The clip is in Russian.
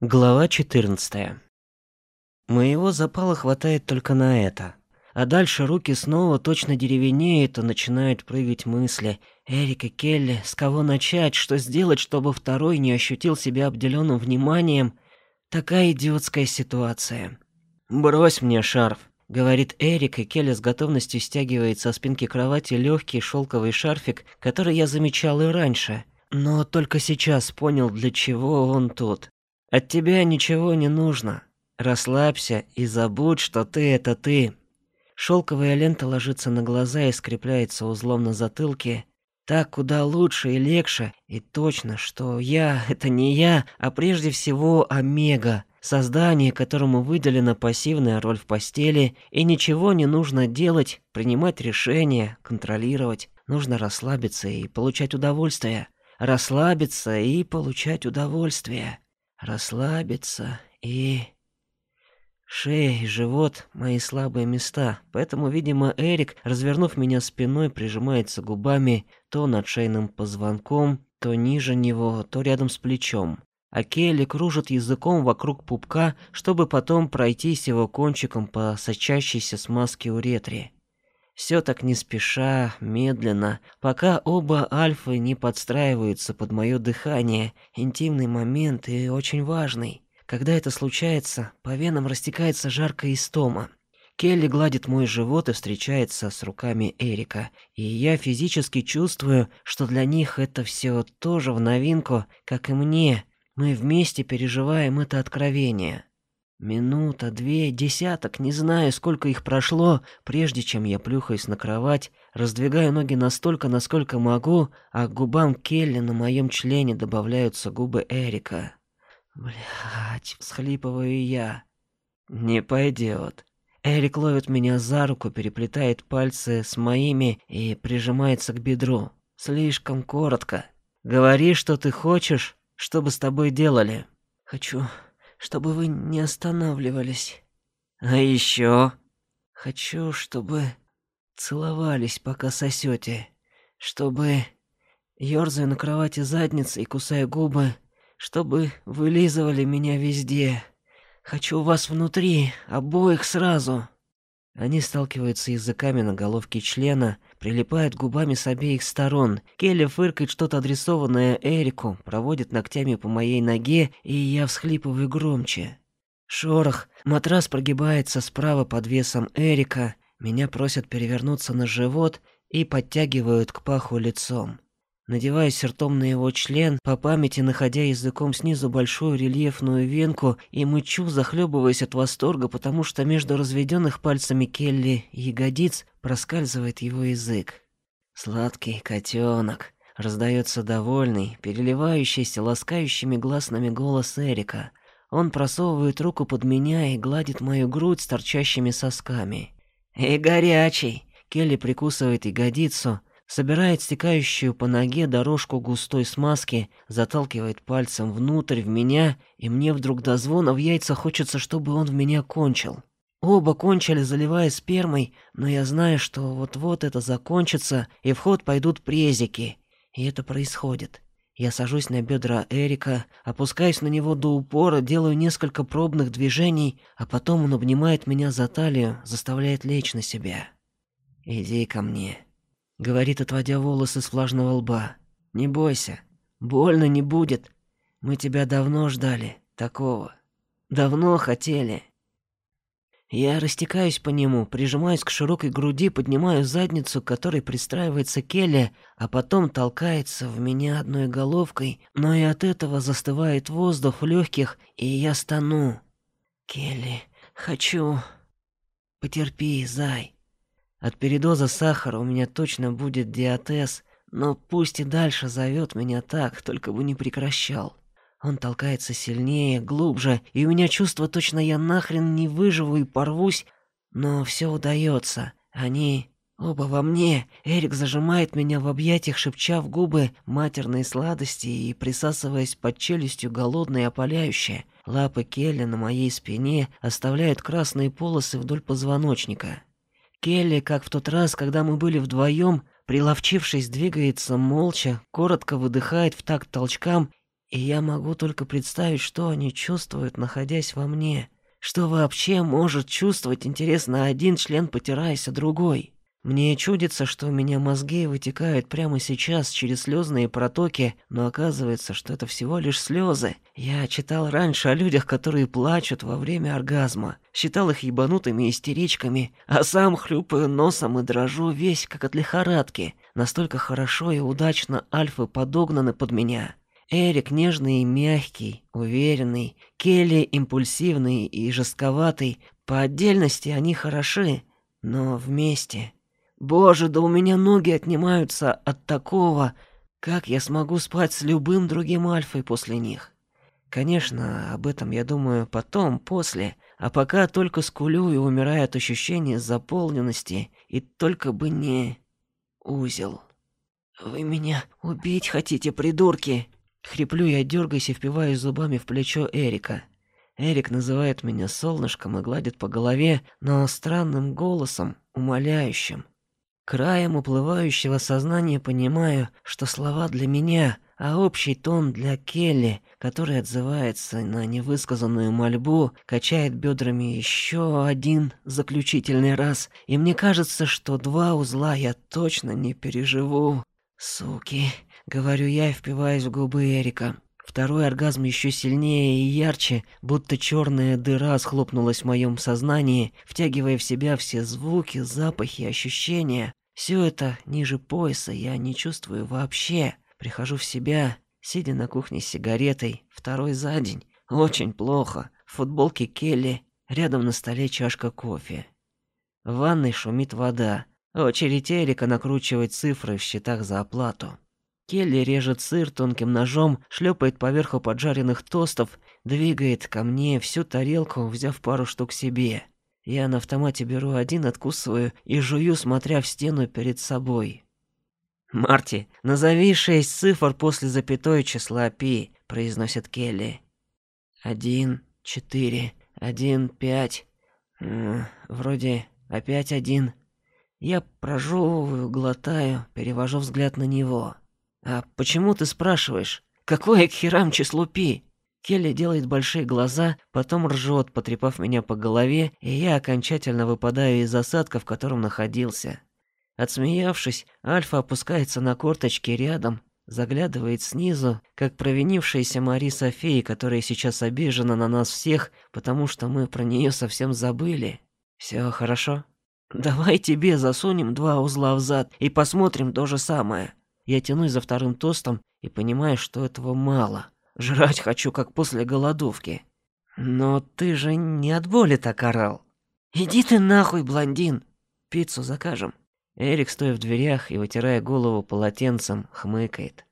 Глава 14. Моего запала хватает только на это. А дальше руки снова точно деревенеют и начинают прыгать мысли. Эрик и Келли, с кого начать, что сделать, чтобы второй не ощутил себя обделенным вниманием? Такая идиотская ситуация. «Брось мне шарф», — говорит Эрик, и Келли с готовностью стягивает со спинки кровати легкий шелковый шарфик, который я замечал и раньше. Но только сейчас понял, для чего он тут. От тебя ничего не нужно. Расслабься и забудь, что ты это ты. Шелковая лента ложится на глаза и скрепляется узлом на затылке. Так куда лучше и легче, и точно, что я — это не я, а прежде всего Омега, создание, которому выделена пассивная роль в постели, и ничего не нужно делать, принимать решения, контролировать. Нужно расслабиться и получать удовольствие. Расслабиться и получать удовольствие расслабиться и... Шея и живот — мои слабые места, поэтому, видимо, Эрик, развернув меня спиной, прижимается губами то над шейным позвонком, то ниже него, то рядом с плечом. А Келли кружит языком вокруг пупка, чтобы потом пройтись его кончиком по сочащейся смазке уретри. Все так не спеша, медленно, пока оба альфы не подстраиваются под мое дыхание. Интимный момент и очень важный. Когда это случается, по венам растекается жаркая истома. Келли гладит мой живот и встречается с руками Эрика, и я физически чувствую, что для них это все тоже в новинку, как и мне. Мы вместе переживаем это откровение. Минута, две, десяток, не знаю, сколько их прошло, прежде чем я плюхаюсь на кровать, раздвигаю ноги настолько, насколько могу, а к губам Келли на моем члене добавляются губы Эрика. Блять, всхлипываю я. Не пойдет. Эрик ловит меня за руку, переплетает пальцы с моими и прижимается к бедру. Слишком коротко. Говори, что ты хочешь, чтобы с тобой делали. Хочу чтобы вы не останавливались. А еще хочу, чтобы целовались, пока сосете, чтобы ёрзая на кровати задницей и кусая губы, чтобы вылизывали меня везде. Хочу вас внутри, обоих сразу. Они сталкиваются языками на головке члена, прилипают губами с обеих сторон. Келли фыркает что-то адресованное Эрику, проводит ногтями по моей ноге, и я всхлипываю громче. Шорох, матрас прогибается справа под весом Эрика, меня просят перевернуться на живот и подтягивают к паху лицом. Надеваюсь ртом на его член, по памяти находя языком снизу большую рельефную венку и мычу, захлебываясь от восторга, потому что между разведенных пальцами Келли ягодиц проскальзывает его язык. Сладкий котенок. Раздается довольный, переливающийся ласкающими гласными голос Эрика. Он просовывает руку под меня и гладит мою грудь с торчащими сосками. «И горячий!» Келли прикусывает ягодицу, собирает стекающую по ноге дорожку густой смазки, заталкивает пальцем внутрь в меня, и мне вдруг до звона в яйца хочется, чтобы он в меня кончил. Оба кончили, заливая спермой, но я знаю, что вот-вот это закончится, и в ход пойдут презики. И это происходит. Я сажусь на бедра Эрика, опускаюсь на него до упора, делаю несколько пробных движений, а потом он обнимает меня за талию, заставляет лечь на себя. «Иди ко мне», Говорит, отводя волосы с влажного лба. «Не бойся. Больно не будет. Мы тебя давно ждали. Такого. Давно хотели». Я растекаюсь по нему, прижимаюсь к широкой груди, поднимаю задницу, к которой пристраивается Келли, а потом толкается в меня одной головкой, но и от этого застывает воздух в легких, и я стану. «Келли, хочу...» «Потерпи, зай. От передоза сахара у меня точно будет диатез, но пусть и дальше зовет меня так, только бы не прекращал. Он толкается сильнее, глубже, и у меня чувство точно я нахрен не выживу и порвусь, но все удается. Они оба во мне. Эрик зажимает меня в объятиях, шепча в губы матерные сладости и присасываясь под челюстью голодное и опаляющее. Лапы Келли на моей спине оставляют красные полосы вдоль позвоночника. Келли, как в тот раз, когда мы были вдвоем, приловчившись, двигается молча, коротко выдыхает в такт толчкам И я могу только представить, что они чувствуют, находясь во мне. Что вообще может чувствовать, интересно, один член, потираясь о другой? Мне чудится, что у меня мозги вытекают прямо сейчас через слезные протоки, но оказывается, что это всего лишь слезы. Я читал раньше о людях, которые плачут во время оргазма, считал их ебанутыми истеричками, а сам хлюпаю носом и дрожу весь, как от лихорадки. Настолько хорошо и удачно альфы подогнаны под меня. Эрик нежный и мягкий, уверенный, Келли импульсивный и жестковатый. По отдельности они хороши, но вместе Боже, да у меня ноги отнимаются от такого. Как я смогу спать с любым другим альфой после них? Конечно, об этом я думаю потом, после, а пока только скулю и умираю от ощущения заполненности, и только бы не узел. Вы меня убить хотите, придурки? Хриплю я, дергаясь и впиваюсь зубами в плечо Эрика. Эрик называет меня солнышком и гладит по голове, но странным голосом, умоляющим. Краем уплывающего сознания понимаю, что слова для меня, а общий тон для Келли, который отзывается на невысказанную мольбу, качает бедрами еще один заключительный раз, и мне кажется, что два узла я точно не переживу. Суки, говорю я и впиваюсь в губы Эрика. Второй оргазм еще сильнее и ярче, будто черная дыра схлопнулась в моем сознании, втягивая в себя все звуки, запахи, ощущения. Все это ниже пояса я не чувствую вообще. Прихожу в себя, сидя на кухне с сигаретой, второй за день. Очень плохо. В футболке Келли, рядом на столе чашка кофе. В ванной шумит вода. Очередь Эрика накручивает цифры в счетах за оплату. Келли режет сыр тонким ножом, шлепает поверху поджаренных тостов, двигает ко мне всю тарелку, взяв пару штук себе. Я на автомате беру один, откусываю и жую, смотря в стену перед собой. «Марти, назови шесть цифр после запятой числа пи», — произносит Келли. «Один, четыре, один, пять. Вроде опять один». Я прожевываю, глотаю, перевожу взгляд на него. «А почему ты спрашиваешь? Какое к херам число пи?» Келли делает большие глаза, потом ржет, потрепав меня по голове, и я окончательно выпадаю из осадка, в котором находился. Отсмеявшись, Альфа опускается на корточки рядом, заглядывает снизу, как провинившаяся Мари София, которая сейчас обижена на нас всех, потому что мы про нее совсем забыли. Все хорошо? Давай тебе засунем два узла в зад и посмотрим то же самое. Я тянусь за вторым тостом и понимаю, что этого мало. Жрать хочу, как после голодовки. Но ты же не от боли так орал. Иди ты нахуй, блондин. Пиццу закажем. Эрик, стоя в дверях и вытирая голову полотенцем, хмыкает.